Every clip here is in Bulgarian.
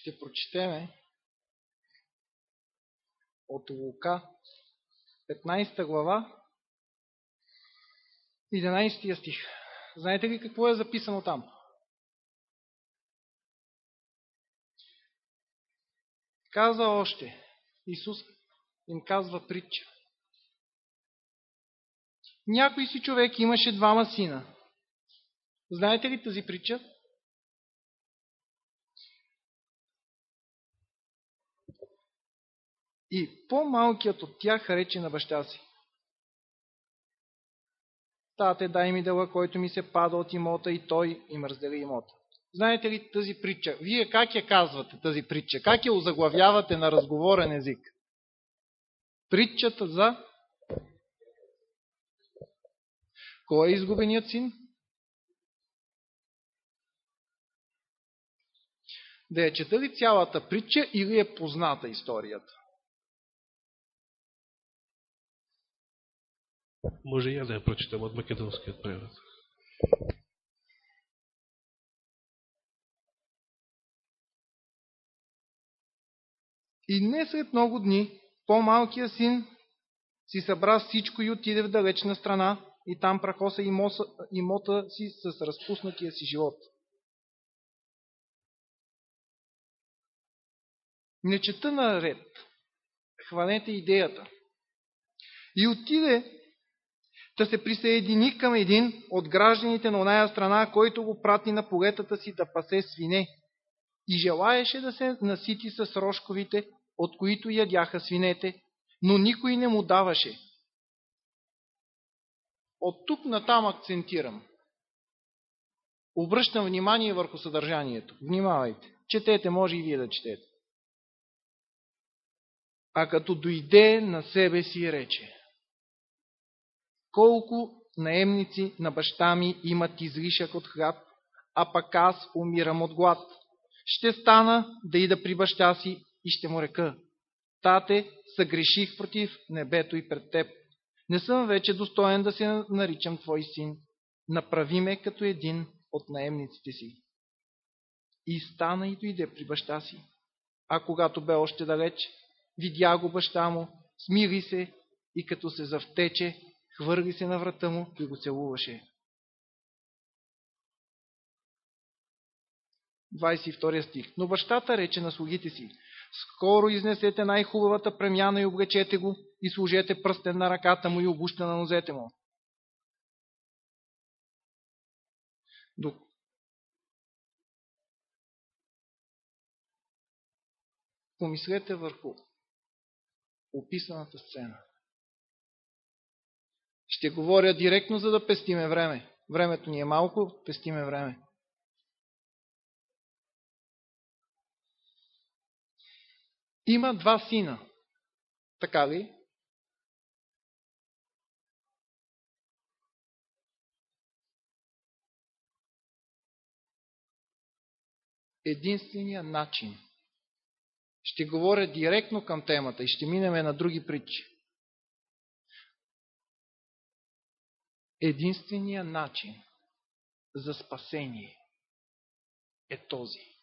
ще прочетеме от Лука, 15 глава, 11 стих. Знаете ли какво е записано там? Каза още, Исус им казва притча. Някой си човек имаше двама сина. Знаете ли тази притча? И по-малкият от тях рече на баща си. Тате, дай ми дела, който ми се пада от имота и той им раздели имота. Знаете ли тази притча? Вие как я казвате тази притча? Как я озаглавявате на разговорен език? Притчата за... Кой е изгубеният син? Да я чета ли цялата притча или е позната историята? Може и ја да ја прочитам од македонскиот превод. И не след много дни, по-малкият син си събра всичко и отиде в далечна страна и там прахоса имота си с разпуснатия си живот. Не чета наред. Хванете идеята. И отиде да се присъедини към един от гражданите на оная страна, който го прати на полетата си да пасе свине и желаеше да се насити с рожковите, от които ядяха свинете, но никой не му даваше. От тук натам акцентирам. Обръщам внимание върху съдържанието. Внимавайте. Четете, може и вие да четете. А като дойде на себе си рече колко наемници на баща ми имат излишък от хляб, а пък аз умирам от глад. Ще стана да ида при баща си и ще му река, Тате, съгреших против небето и пред теб. Не съм вече достоен да се наричам твой син. Направи ме като един от наемниците си. И стана и дойде при баща си. А когато бе още далеч, видя го баща му, смири се и като се завтече, хвърли се на врата му и го целуваше. 22 стих. Но бащата рече на слугите си, скоро изнесете най-хубавата премяна и облечете го и служете пръстен на ръката му и обуща на нозете му. Помислете върху описаната сцена. Ще говоря директно, за да пестиме време. Времето ни е малко, пестиме време. Има два сина. Така ли? Единствения начин. Ще говоря директно към темата и ще минеме на други притчи. Единствения начин за спасение е този.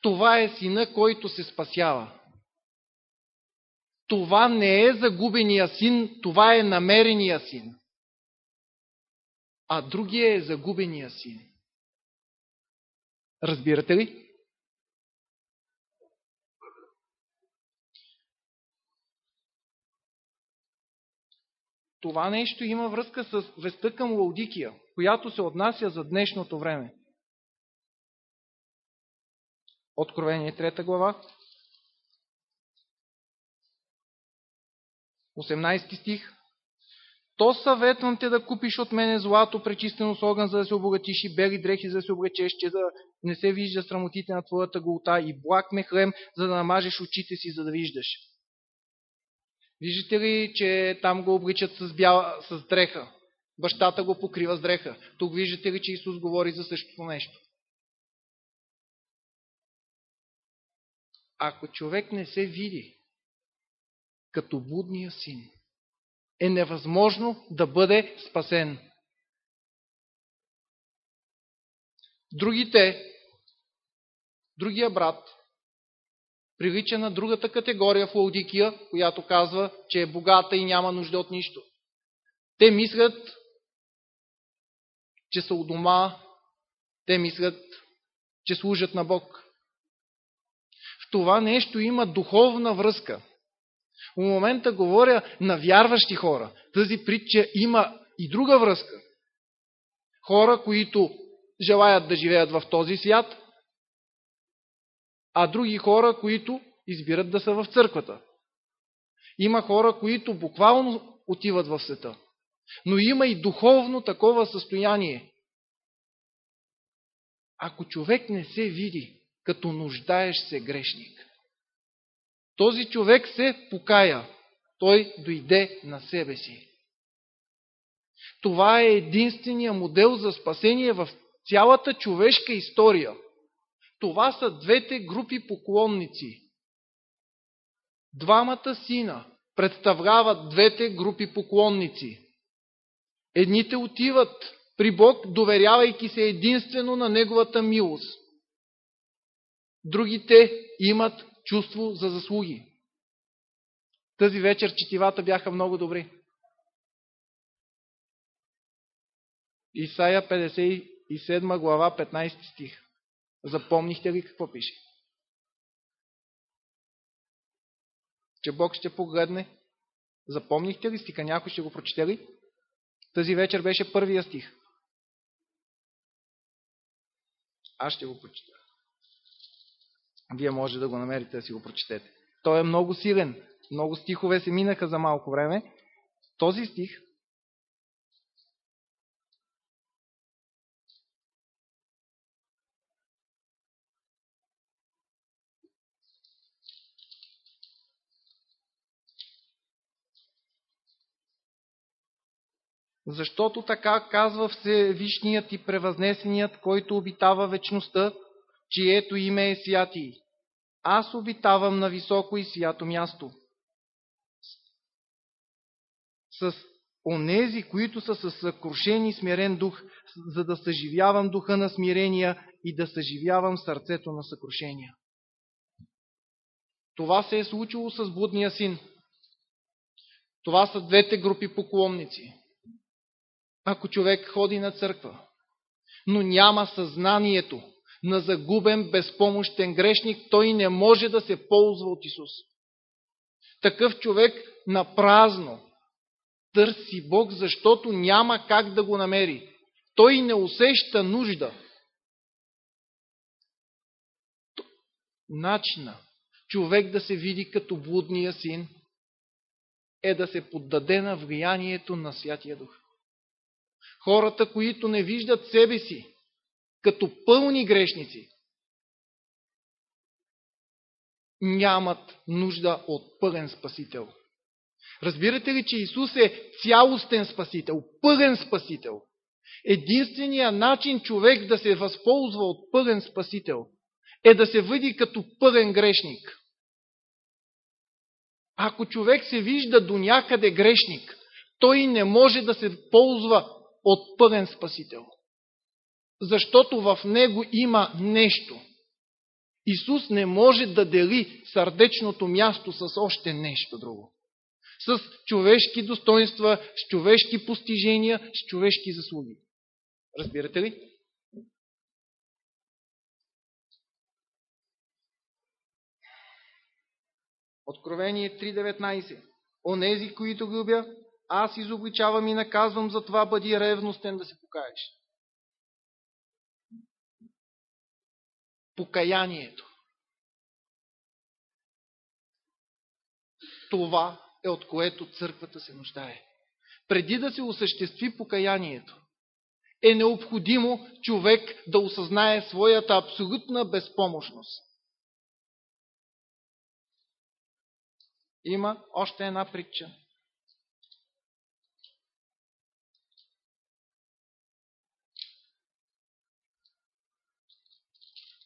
Това е сина, който се спасява. Това не е загубения син, това е намерения син. А другия е загубения син. Разбирате ли? Това нещо има връзка с веста към Лаудикия, която се отнася за днешното време. Откровение 3 глава, 18 стих. То съветвам те да купиш от мене злато, пречистено с огън, за да се обогатиш и бели дрехи, за да се облечеш, че да не се вижда срамотите на твоята голта и благ мехлем, за да намажеш очите си, за да виждаш. Виждате ли, че там го обличат с, бяла, с дреха? Бащата го покрива с дреха. Тук виждате ли, че Исус говори за същото нещо? Ако човек не се види като будния син, е невъзможно да бъде спасен. Другите другия брат прилича на другата категория в Лаудикия, която казва, че е богата и няма нужда от нищо. Те мислят, че са у дома, те мислят, че служат на Бог. В това нещо има духовна връзка. В момента говоря на вярващи хора. Тази притча има и друга връзка. Хора, които желаят да живеят в този свят, а други хора, които избират да са в църквата. Има хора, които буквално отиват в света. Но има и духовно такова състояние. Ако човек не се види като нуждаеш се грешник, този човек се покая. Той дойде на себе си. Това е единствения модел за спасение в цялата човешка история. Това са двете групи поклонници. Двамата сина представляват двете групи поклонници. Едните отиват при Бог, доверявайки се единствено на Неговата милост. Другите имат чувство за заслуги. Тази вечер четивата бяха много добри. Исаия 57 глава 15 стих. Запомнихте ли какво пише? Че Бог ще погледне. Запомнихте ли стиха? Някой ще го прочете ли? Тази вечер беше първия стих. Аз ще го прочета. Вие може да го намерите да си го прочетете. Той е много силен. Много стихове се минаха за малко време. Този стих Защото така казва Всевишният и превъзнесеният, който обитава вечността, чието име е святи. Аз обитавам на високо и свято място. С онези, които са със съкрушен и смирен дух, за да съживявам духа на смирения и да съживявам сърцето на съкрушения. Това се е случило с блудния син. Това са двете групи поклонници ако човек ходи на църква, но няма съзнанието на загубен, безпомощен грешник, той не може да се ползва от Исус. Такъв човек на празно търси Бог, защото няма как да го намери. Той не усеща нужда. Начина човек да се види като блудния син е да се поддаде на влиянието на Святия Дух. Хората, които не виждат себе си като пълни грешници, нямат нужда от пълен спасител. Разбирате ли, че Исус е цялостен спасител, пълен спасител? Единственият начин човек да се възползва от пълен спасител е да се види като пълен грешник. Ако човек се вижда до някъде грешник, той не може да се ползва от пълен спасител. Защото в него има нещо. Исус не може да дели сърдечното място с още нещо друго. С човешки достоинства, с човешки постижения, с човешки заслуги. Разбирате ли? Откровение 3.19 Онези, които любя, аз изобличавам и наказвам, за това бъди ревностен да се покаеш. Покаянието. Това е от което църквата се нуждае. Преди да се осъществи покаянието, е необходимо човек да осъзнае своята абсолютна безпомощност. Има още една притча,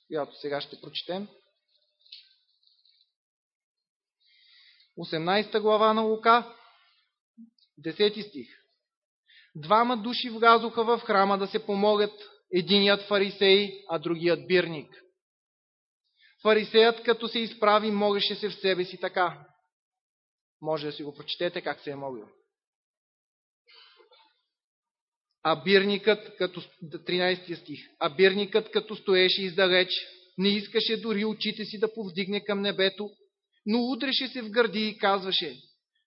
която сега ще прочетем. 18 глава на Лука, 10 стих. Двама души влязоха в храма да се помогат, единият фарисей, а другият бирник. Фарисеят, като се изправи, могеше се в себе си така. Може да си го прочетете как се е могил. А бирникът, като, 13 стих, а бирникът, като стоеше издалеч, не искаше дори очите си да повдигне към небето, но удреше се в гърди и казваше,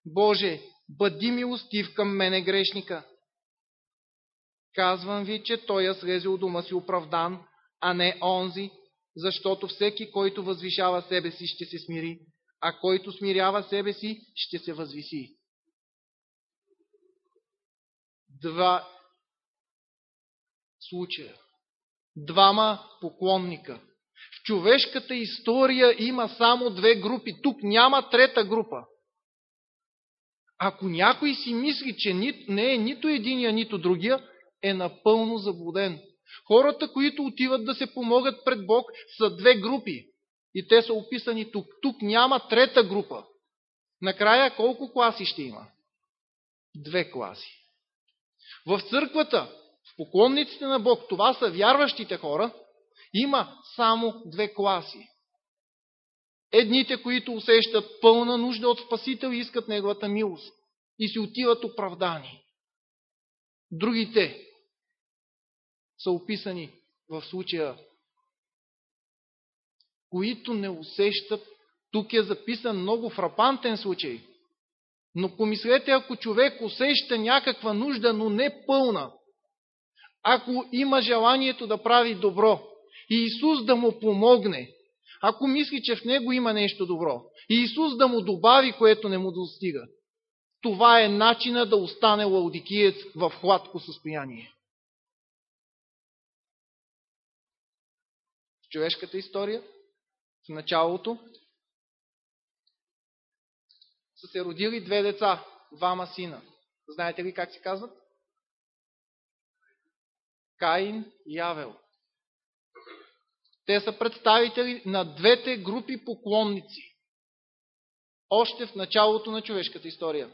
Боже, бъди милостив към мене грешника. Казвам ви, че той е слезе от дома си оправдан, а не онзи, защото всеки, който възвишава себе си, ще се смири, а който смирява себе си, ще се възвиси. Два случая. Двама поклонника. В човешката история има само две групи. Тук няма трета група. Ако някой си мисли, че не е нито единия, нито другия, е напълно заблуден. Хората, които отиват да се помогат пред Бог, са две групи. И те са описани тук. Тук няма трета група. Накрая колко класи ще има? Две класи. В църквата, поклонниците на Бог, това са вярващите хора, има само две класи. Едните, които усещат пълна нужда от Спасител и искат Неговата милост и си отиват оправдани. Другите са описани в случая, които не усещат. Тук е записан много фрапантен случай. Но помислете, ако човек усеща някаква нужда, но не пълна, ако има желанието да прави добро, и Исус да му помогне, ако мисли, че в него има нещо добро, и Исус да му добави, което не му достига, това е начина да остане лаудикиец в хладко състояние. В човешката история, в началото, са се родили две деца, двама сина. Знаете ли как се казват? Каин и Авел. Те са представители на двете групи поклонници. Още в началото на човешката история.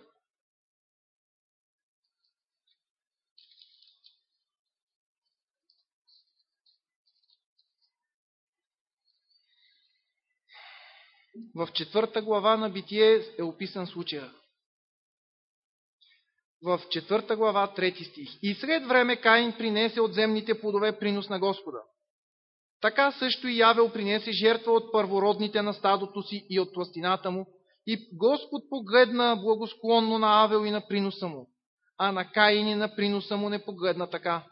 В четвърта глава на Битие е описан случая. В четвърта глава, трети стих. И сред време Каин принесе от земните плодове принос на Господа. Така също и Явел принесе жертва от първородните на стадото си и от пластината му, и Господ погледна благосклонно на Авел и на приноса му, а на Каин и на приноса му не погледна така.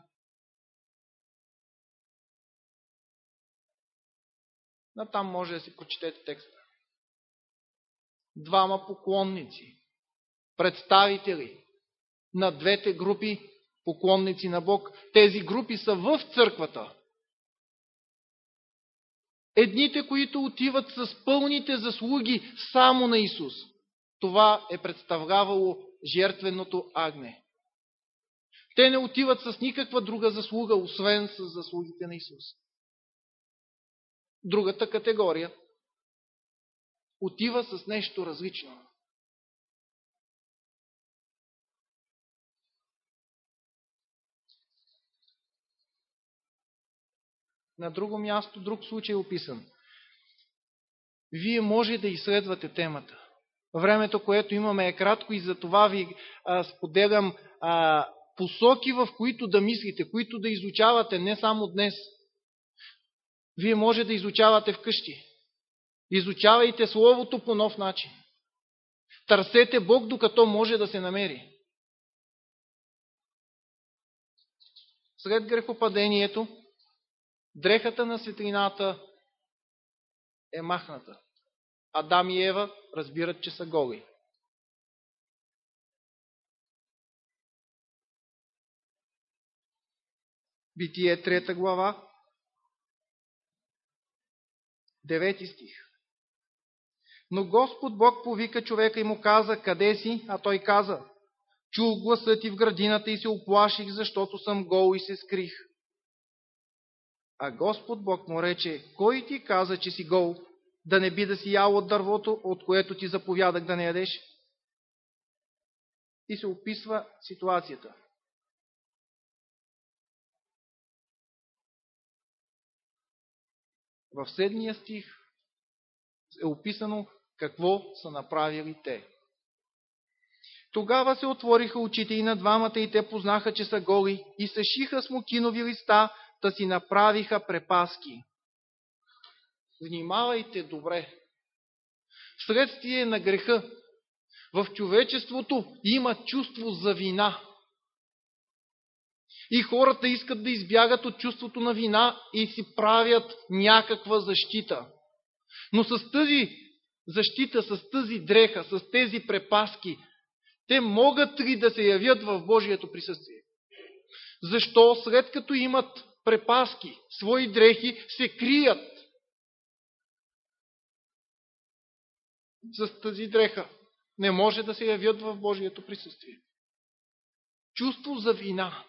На там може да си прочетете текста. Двама поклонници, представители на двете групи поклонници на Бог. Тези групи са в църквата. Едните, които отиват с пълните заслуги само на Исус. Това е представлявало жертвеното агне. Те не отиват с никаква друга заслуга, освен с заслугите на Исус. Другата категория отива с нещо различно. На друго място, друг случай е описан. Вие може да изследвате темата. Времето, което имаме е кратко и за това ви а, споделям а, посоки, в които да мислите, които да изучавате не само днес. Вие може да изучавате вкъщи. Изучавайте Словото по нов начин. Търсете Бог, докато може да се намери. След грехопадението, дрехата на светлината е махната. Адам и Ева разбират, че са голи. Битие трета глава, девети стих. Но Господ Бог повика човека и му каза, къде си? А той каза, чух гласа ти в градината и се оплаших, защото съм гол и се скрих. А Господ Бог му рече, кой ти каза, че си гол, да не би да си ял от дървото, от което ти заповядах да не ядеш? И се описва ситуацията. В седмия стих е описано какво са направили те. Тогава се отвориха очите и на двамата и те познаха, че са голи и се шиха смокинови листа, да си направиха препаски. Внимавайте добре. Вследствие на греха в човечеството има чувство за вина. И хората искат да избягат от чувството на вина и си правят някаква защита. Но с тази защита, с тази дреха, с тези препаски, те могат ли да се явят в Божието присъствие? Защо след като имат препаски, свои дрехи, се крият с тази дреха? Не може да се явят в Божието присъствие. Чувство за вина.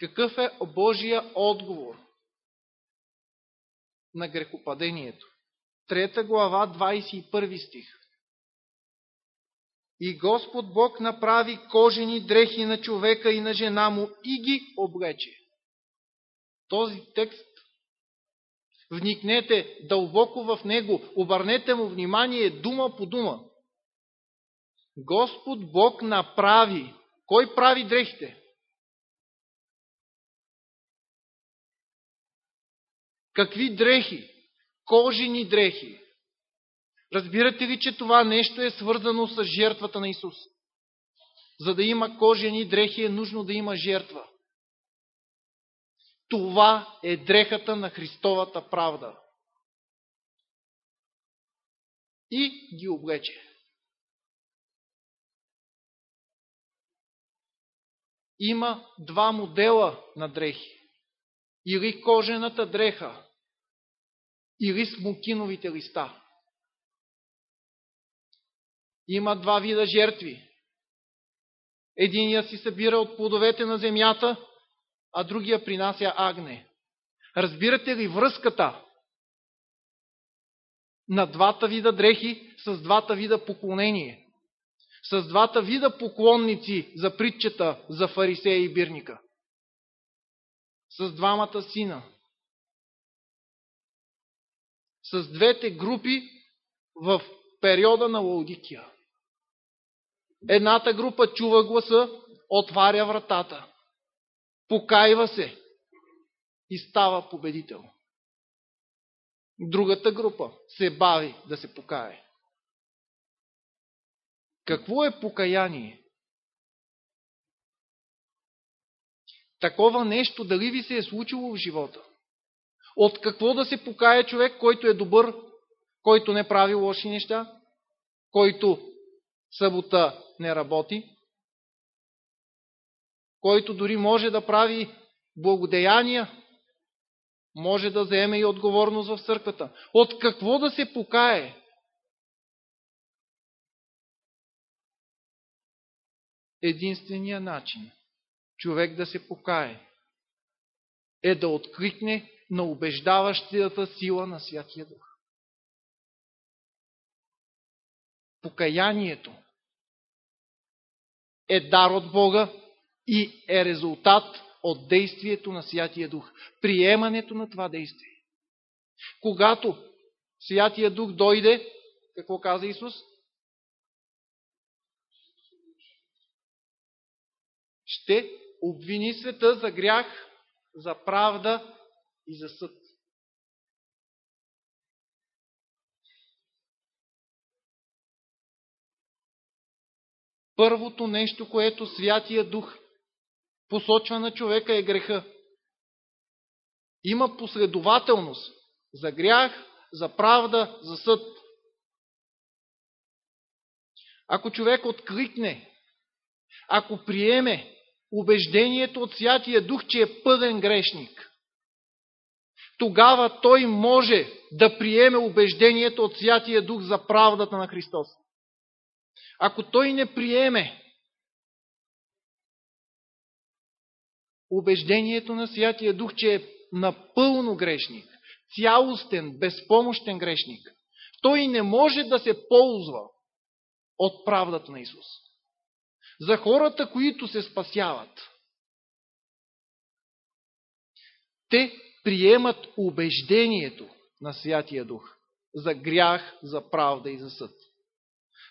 Какъв е Божия отговор на грехопадението? Трета глава, 21 стих. И Господ Бог направи кожени дрехи на човека и на жена му и ги облече. Този текст вникнете дълбоко в него, обърнете му внимание дума по дума. Господ Бог направи. Кой прави дрехите? Какви дрехи? Кожени дрехи. Разбирате ли, че това нещо е свързано с жертвата на Исус? За да има кожени дрехи е нужно да има жертва. Това е дрехата на Христовата правда. И ги облече. Има два модела на дрехи или кожената дреха, или смокиновите листа. Има два вида жертви. Единия си събира от плодовете на земята, а другия принася агне. Разбирате ли връзката на двата вида дрехи с двата вида поклонение? С двата вида поклонници за притчета за фарисея и бирника? с двамата сина. С двете групи в периода на Лаудикия. Едната група чува гласа, отваря вратата, покаива се и става победител. Другата група се бави да се покае. Какво е покаяние? такова нещо дали ви се е случило в живота? От какво да се покая човек, който е добър, който не прави лоши неща, който събота не работи, който дори може да прави благодеяния, може да заеме и отговорност в църквата. От какво да се покае? Единствения начин – човек да се покае, е да откликне на убеждаващата сила на Святия Дух. Покаянието е дар от Бога и е резултат от действието на Святия Дух. Приемането на това действие. Когато Святия Дух дойде, какво каза Исус? Ще обвини света за грях, за правда и за съд. Първото нещо, което Святия Дух посочва на човека е греха. Има последователност за грях, за правда, за съд. Ако човек откликне, ако приеме убеждението от Святия Дух, че е пълен грешник. Тогава той може да приеме убеждението от Святия Дух за правдата на Христос. Ако той не приеме убеждението на Святия Дух, че е напълно грешник, цялостен, безпомощен грешник, той не може да се ползва от правдата на Исус за хората, които се спасяват, те приемат убеждението на Святия Дух за грях, за правда и за съд.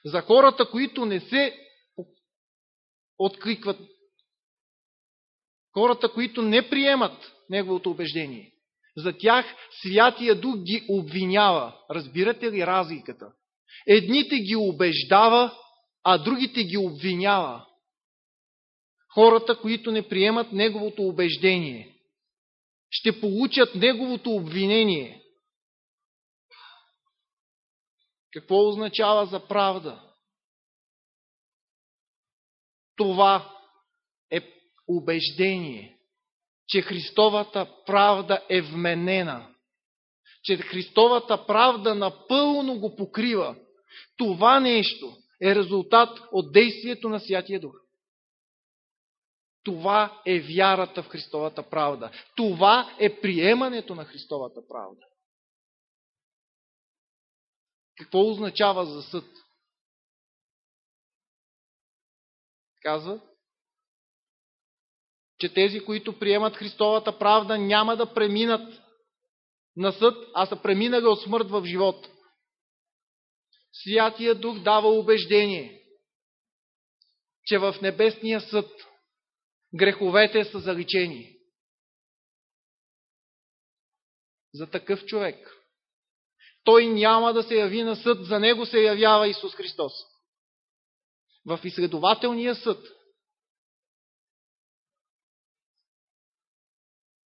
За хората, които не се откликват, хората, които не приемат неговото убеждение, за тях Святия Дух ги обвинява. Разбирате ли разликата? Едните ги убеждава, а другите ги обвинява. Хората, които не приемат неговото убеждение, ще получат неговото обвинение. Какво означава за правда? Това е убеждение, че Христовата правда е вменена, че Христовата правда напълно го покрива. Това нещо е резултат от действието на Святия Дух. Това е вярата в Христовата правда. Това е приемането на Христовата правда. Какво означава за съд? Казва, че тези, които приемат Христовата правда, няма да преминат на съд, а са преминали от смърт в живот. Святия Дух дава убеждение, че в небесния съд греховете са заличени. За такъв човек. Той няма да се яви на съд, за него се явява Исус Христос. В изследователния съд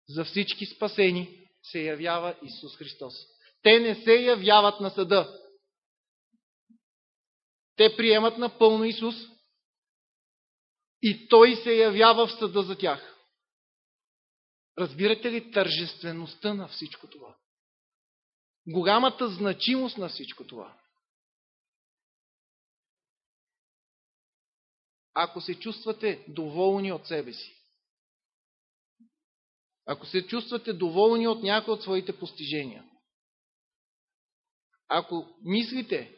за всички спасени се явява Исус Христос. Те не се явяват на съда. Те приемат напълно Исус и Той се явява в съда за тях. Разбирате ли тържествеността на всичко това? Голямата значимост на всичко това. Ако се чувствате доволни от себе си, ако се чувствате доволни от някои от своите постижения, ако мислите,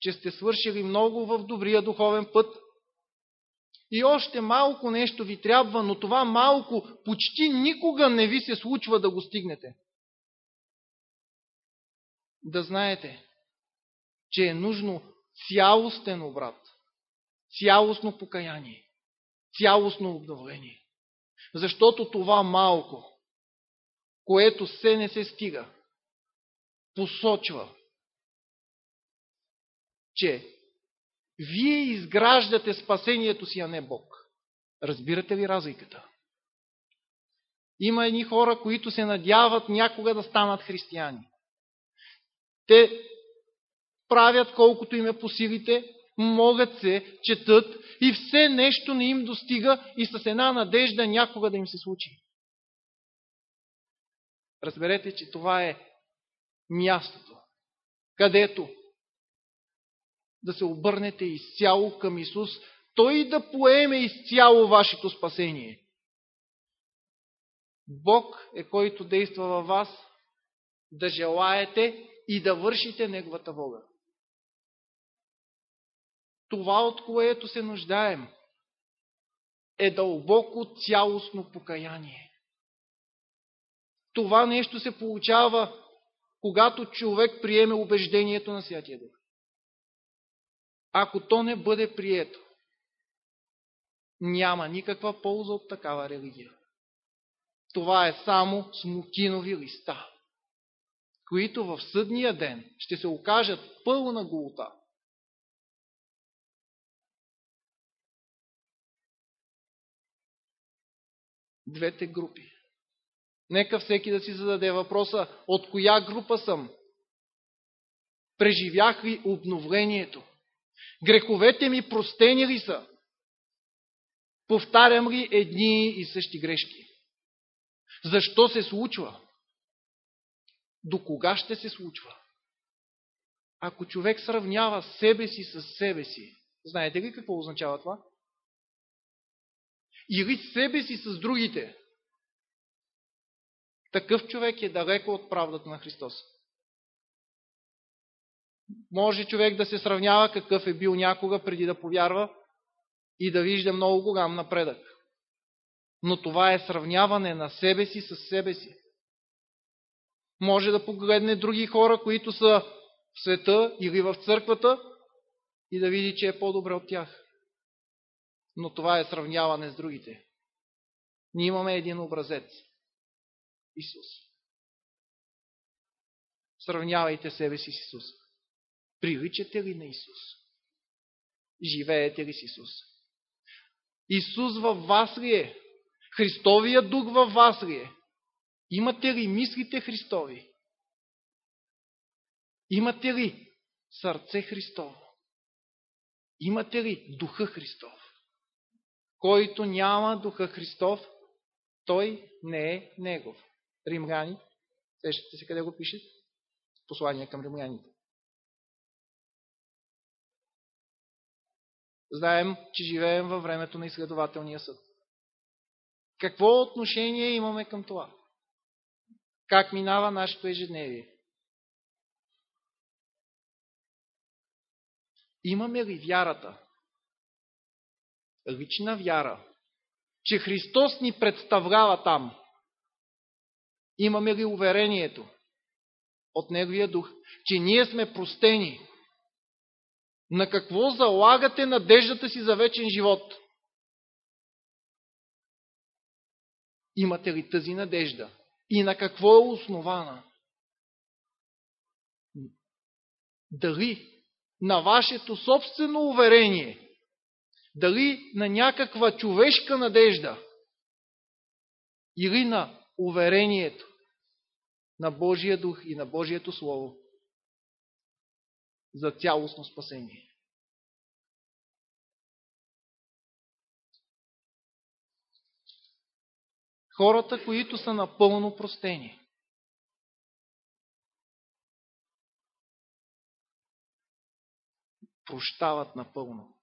че сте свършили много в добрия духовен път и още малко нещо ви трябва, но това малко почти никога не ви се случва да го стигнете. Да знаете, че е нужно цялостен обрат, цялостно покаяние, цялостно обновление. Защото това малко, което се не се стига, посочва, че вие изграждате спасението си, а не Бог. Разбирате ли разликата? Има едни хора, които се надяват някога да станат християни. Те правят колкото им е по силите, могат се, четат и все нещо не им достига и с една надежда някога да им се случи. Разберете, че това е мястото, където да се обърнете изцяло към Исус, Той да поеме изцяло вашето спасение. Бог е който действа във вас да желаете и да вършите Неговата воля. Това, от което се нуждаем, е дълбоко цялостно покаяние. Това нещо се получава, когато човек приеме убеждението на Святия Дух. Ако то не бъде прието, няма никаква полза от такава религия. Това е само смокинови листа, които в съдния ден ще се окажат пълна голота. Двете групи. Нека всеки да си зададе въпроса, от коя група съм? Преживях ли обновлението? Греховете ми простени ли са? Повтарям ли едни и същи грешки? Защо се случва? До кога ще се случва? Ако човек сравнява себе си с себе си, знаете ли какво означава това? Или себе си с другите. Такъв човек е далеко от правдата на Христос. Може човек да се сравнява какъв е бил някога преди да повярва и да вижда много голям напредък. Но това е сравняване на себе си с себе си. Може да погледне други хора, които са в света или в църквата и да види, че е по-добре от тях. Но това е сравняване с другите. Ние имаме един образец. Исус. Сравнявайте себе си с Исус. Приличате ли на Исус? Живеете ли с Исус? Исус във вас ли е? Христовия дух във вас ли е? Имате ли мислите Христови? Имате ли сърце Христово? Имате ли духа Христов? Който няма духа Христов, той не е негов. Римляни, сещате се къде го пише? Послание към римляните. Знаем, че живеем във времето на изследователния съд. Какво отношение имаме към това? Как минава нашето ежедневие? Имаме ли вярата? Лична вяра, че Христос ни представлява там. Имаме ли уверението от Неговия дух, че ние сме простени? На какво залагате надеждата си за вечен живот? Имате ли тази надежда? И на какво е основана? Дали на вашето собствено уверение, дали на някаква човешка надежда, или на уверението на Божия дух и на Божието Слово за цялостно спасение. Хората, които са напълно простени. Прощават напълно.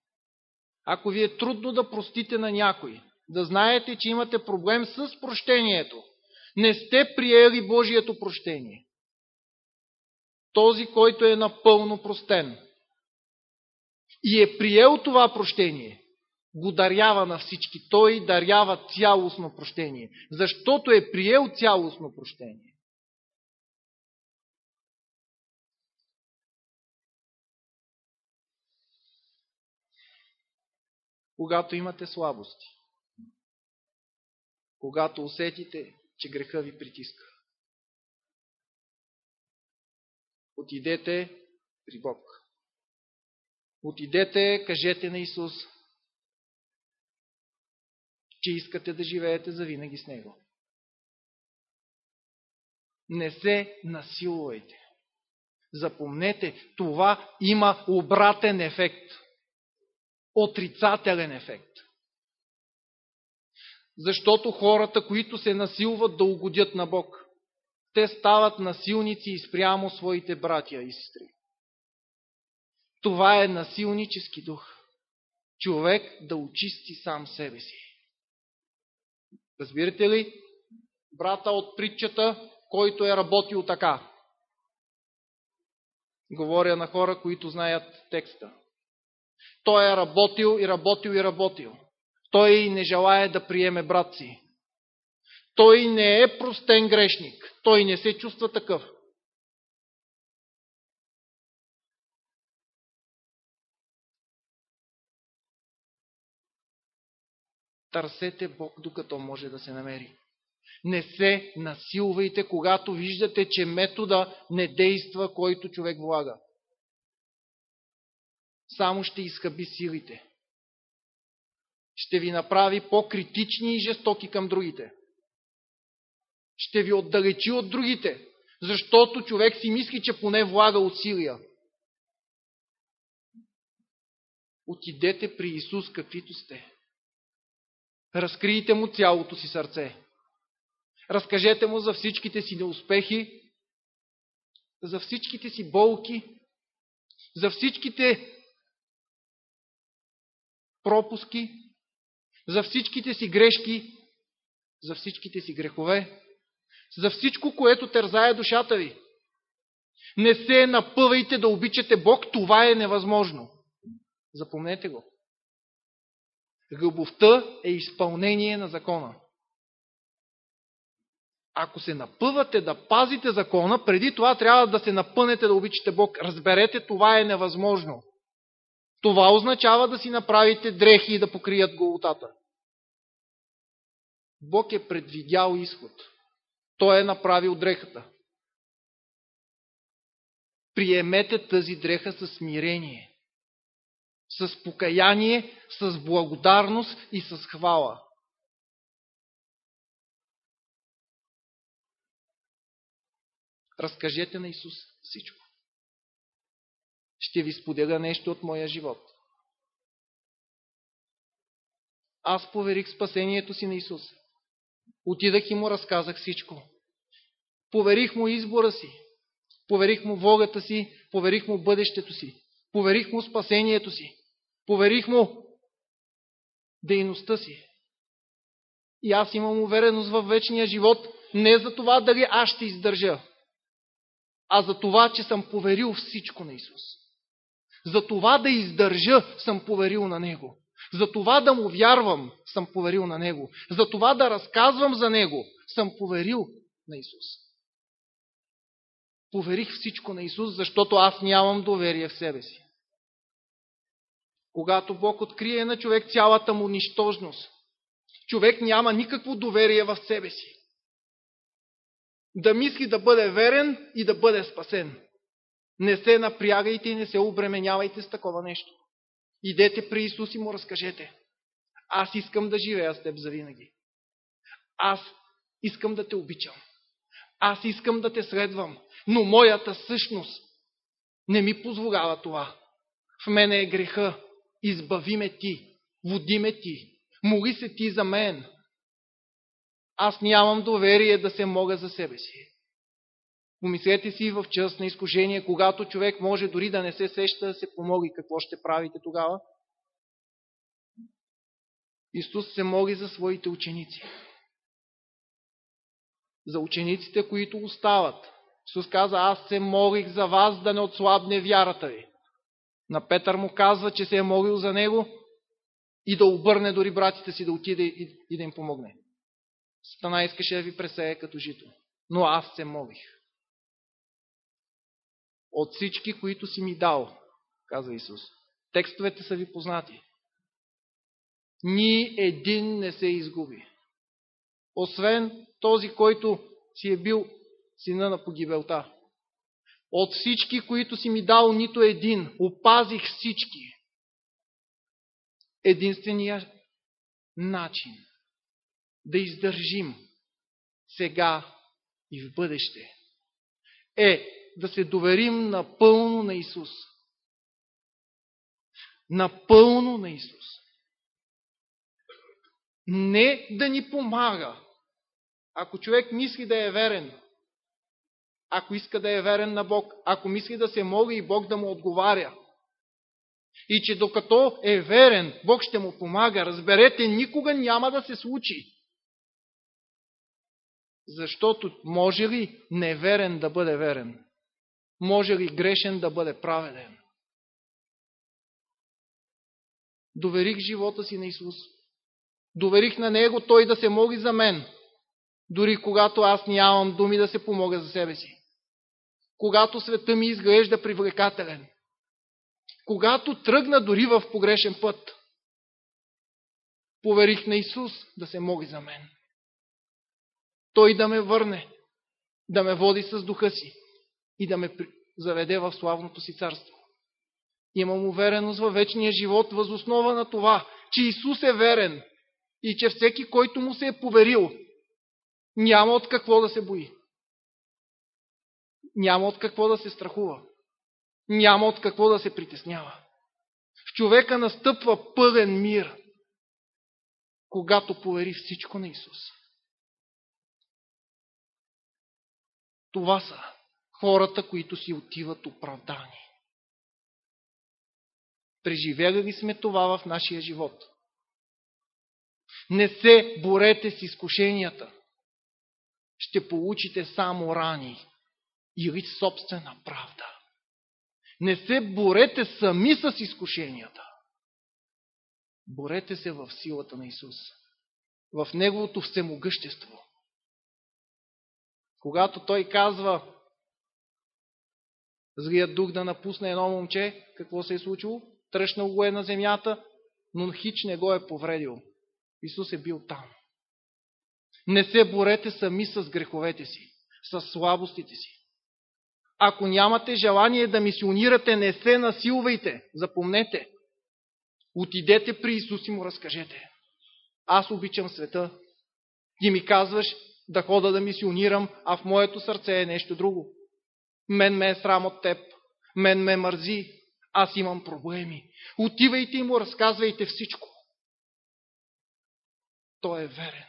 Ако ви е трудно да простите на някой, да знаете, че имате проблем с прощението, не сте приели Божието прощение. Този, който е напълно простен и е приел това прощение, го дарява на всички. Той дарява цялостно прощение, защото е приел цялостно прощение. Когато имате слабости, когато усетите, че греха ви притиска, отидете при Бог. Отидете, кажете на Исус, че искате да живеете завинаги с Него. Не се насилвайте. Запомнете, това има обратен ефект. Отрицателен ефект. Защото хората, които се насилват да угодят на Бог, те стават насилници и спрямо своите братя и сестри. Това е насилнически дух. Човек да очисти сам себе си. Разбирате ли? Брата от притчата, който е работил така. Говоря на хора, които знаят текста. Той е работил и работил и работил. Той не желая да приеме брат си. Той не е простен грешник. Той не се чувства такъв. Търсете Бог, докато може да се намери. Не се насилвайте, когато виждате, че метода не действа, който човек влага. Само ще изхъби силите. Ще ви направи по-критични и жестоки към другите. Ще ви отдалечи от другите, защото човек си мисли, че поне влага усилия. Отидете при Исус каквито сте. Разкрийте му цялото си сърце. Разкажете му за всичките си неуспехи, за всичките си болки, за всичките пропуски, за всичките си грешки, за всичките си грехове, за всичко, което тързае душата ви. Не се напъвайте да обичате Бог, това е невъзможно. Запомнете го. Любовта е изпълнение на закона. ако се напъвате да пазите закона, преди това трябва да се напънете да обичате Бог. Разберете, това е невъзможно. Това означава да си направите дрехи и да покрият голотата. Бог е предвидял изход. Той е направил дрехата. Приемете тази дреха с смирение, с покаяние, с благодарност и с хвала. Разкажете на Исус всичко. Ще ви споделя нещо от моя живот. Аз поверих спасението си на Исус. Отидах и му разказах всичко. Поверих му избора си. Поверих му волята си. Поверих му бъдещето си. Поверих му спасението си. Поверих му дейността си. И аз имам увереност в вечния живот, не за това дали аз ще издържа, а за това, че съм поверил всичко на Исус. За това да издържа съм поверил на Него. За това да му вярвам съм поверил на Него. За това да разказвам за Него съм поверил на Исус. Поверих всичко на Исус, защото аз нямам доверие в себе си. Когато Бог открие на човек цялата му нищожност, човек няма никакво доверие в себе си да мисли да бъде верен и да бъде спасен. Не се напрягайте и не се обременявайте с такова нещо. Идете при Исус и му разкажете. Аз искам да живея с теб завинаги. Аз искам да те обичам. Аз искам да те следвам. Но моята същност не ми позволява това. В мене е греха. Избави ме ти. Води ме ти. Моли се ти за мен аз нямам доверие да се мога за себе си. Помислете си в час на изкушение, когато човек може дори да не се сеща да се помоли, какво ще правите тогава? Исус се моли за своите ученици. За учениците, които остават. Исус каза, аз се молих за вас да не отслабне вярата ви. На Петър му казва, че се е молил за него и да обърне дори братите си да отиде и да им помогне. Стана искаше да ви пресея като жито. Но аз се молих. От всички, които си ми дал, казва Исус. Текстовете са ви познати. Ни един не се изгуби. Освен този, който си е бил сина на погибелта. От всички, които си ми дал, нито един. Опазих всички. Единствения начин да издържим сега и в бъдеще, е да се доверим напълно на Исус. Напълно на Исус. Не да ни помага. Ако човек мисли да е верен, ако иска да е верен на Бог, ако мисли да се моли и Бог да му отговаря, и че докато е верен, Бог ще му помага, разберете, никога няма да се случи. Защото може ли неверен да бъде верен? Може ли грешен да бъде праведен? Доверих живота си на Исус. Доверих на Него Той да се моли за мен, дори когато аз нямам думи да се помога за себе си. Когато света ми изглежда привлекателен. Когато тръгна дори в погрешен път. Поверих на Исус да се моли за мен. Той да ме върне, да ме води с духа си и да ме заведе в славното си царство. Имам увереност във вечния живот възоснова на това, че Исус е верен и че всеки, който му се е поверил, няма от какво да се бои. Няма от какво да се страхува. Няма от какво да се притеснява. В човека настъпва пълен мир, когато повери всичко на Исус. Това са хората, които си отиват оправдани. Преживели ли сме това в нашия живот? Не се борете с изкушенията. Ще получите само рани или собствена правда. Не се борете сами с изкушенията. Борете се в силата на Исус, в Неговото всемогъщество. Когато той казва злият дух да напусне едно момче, какво се е случило? Тръщнал го е на земята, но хич не го е повредил. Исус е бил там. Не се борете сами с греховете си, с слабостите си. Ако нямате желание да мисионирате, не се насилвайте. Запомнете. Отидете при Исус и му разкажете. Аз обичам света. И ми казваш да хода да мисионирам, а в моето сърце е нещо друго. Мен ме е срам от теб. Мен ме мързи. Аз имам проблеми. Отивайте и му разказвайте всичко. Той е верен.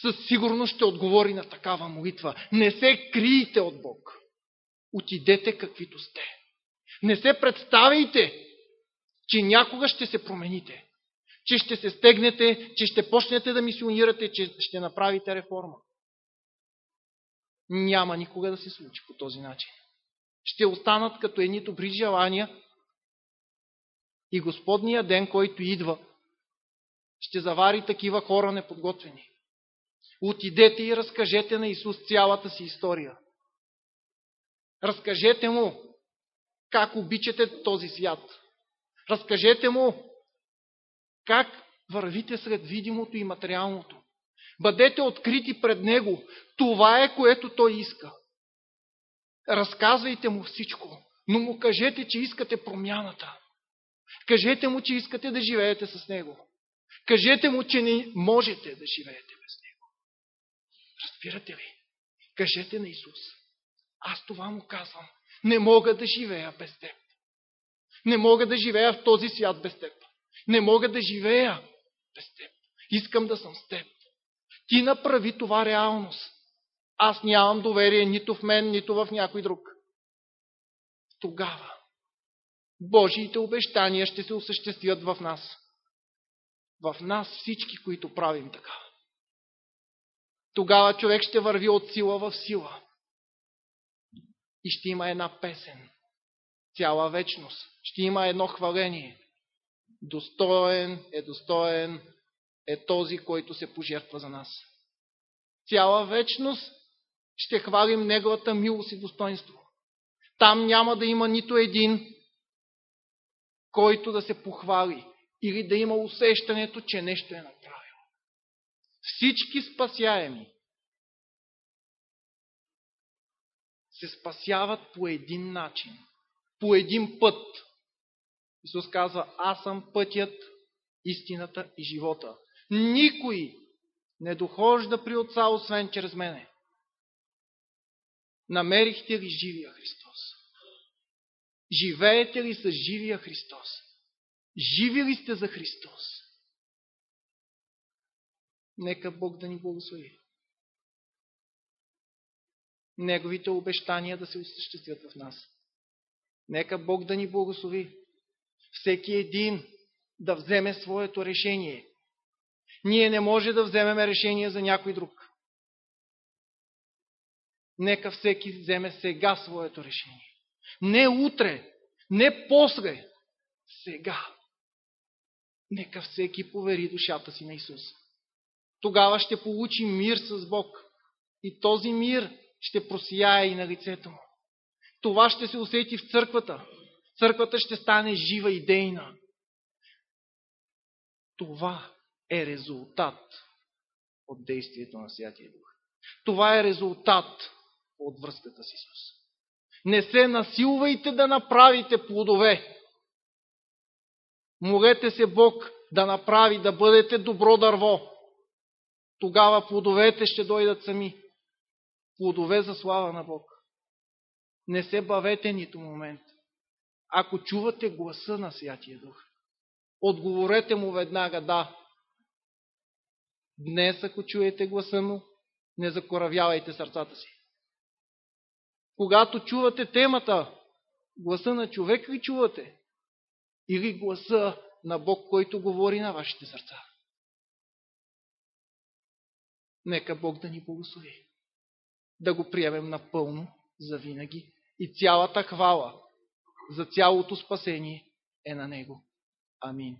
Със сигурност ще отговори на такава молитва. Не се криете от Бог. Отидете каквито сте. Не се представяйте, че някога ще се промените. Че ще се стегнете, че ще почнете да мисионирате, че ще направите реформа. Няма никога да се случи по този начин. Ще останат като едни добри желания и Господния ден, който идва, ще завари такива хора неподготвени. Отидете и разкажете на Исус цялата си история. Разкажете му как обичате този свят. Разкажете му как вървите сред видимото и материалното. Бъдете открити пред Него. Това е, което Той иска. Разказвайте му всичко, но му кажете, че искате промяната. Кажете му, че искате да живеете с Него. Кажете му, че не можете да живеете без Него. Разбирате ли? Кажете на Исус. Аз това му казвам. Не мога да живея без теб. Не мога да живея в този свят без теб. Не мога да живея без теб. Искам да съм с теб. Ти направи това реалност. Аз нямам доверие нито в мен, нито в някой друг. Тогава Божиите обещания ще се осъществят в нас. В нас всички, които правим така. Тогава човек ще върви от сила в сила и ще има една песен. Цяла вечност. Ще има едно хваление. Достоен е достоен е този, който се пожертва за нас. Цяла вечност ще хвалим Неговата милост и достоинство. Там няма да има нито един, който да се похвали или да има усещането, че нещо е направил. Всички спасяеми се спасяват по един начин, по един път. Исус казва, аз съм пътят, истината и живота. Никой не дохожда при Отца, освен чрез мене. Намерихте ли живия Христос? Живеете ли с живия Христос? Живи ли сте за Христос? Нека Бог да ни благослови неговите обещания да се осъществят в нас. Нека Бог да ни благослови. Всеки един да вземе своето решение. Ние не може да вземеме решение за някой друг. Нека всеки вземе сега своето решение. Не утре, не после, сега. Нека всеки повери душата си на Исус. Тогава ще получи мир с Бог. И този мир ще просияе и на лицето му. Това ще се усети в църквата. Църквата ще стане жива и дейна. Това е резултат от действието на Святия Дух. Това е резултат от връзката с Исус. Не се насилвайте да направите плодове. Молете се Бог да направи, да бъдете добро дърво. Тогава плодовете ще дойдат сами плодове за слава на Бог. Не се бавете нито момент. Ако чувате гласа на Святия Дух, отговорете му веднага да. Днес, ако чуете гласа му, не закоравявайте сърцата си. Когато чувате темата, гласа на човек ли чувате? Или гласа на Бог, който говори на вашите сърца? Нека Бог да ни благослови да го приемем напълно за винаги и цялата хвала за цялото спасение е на Него. Амин.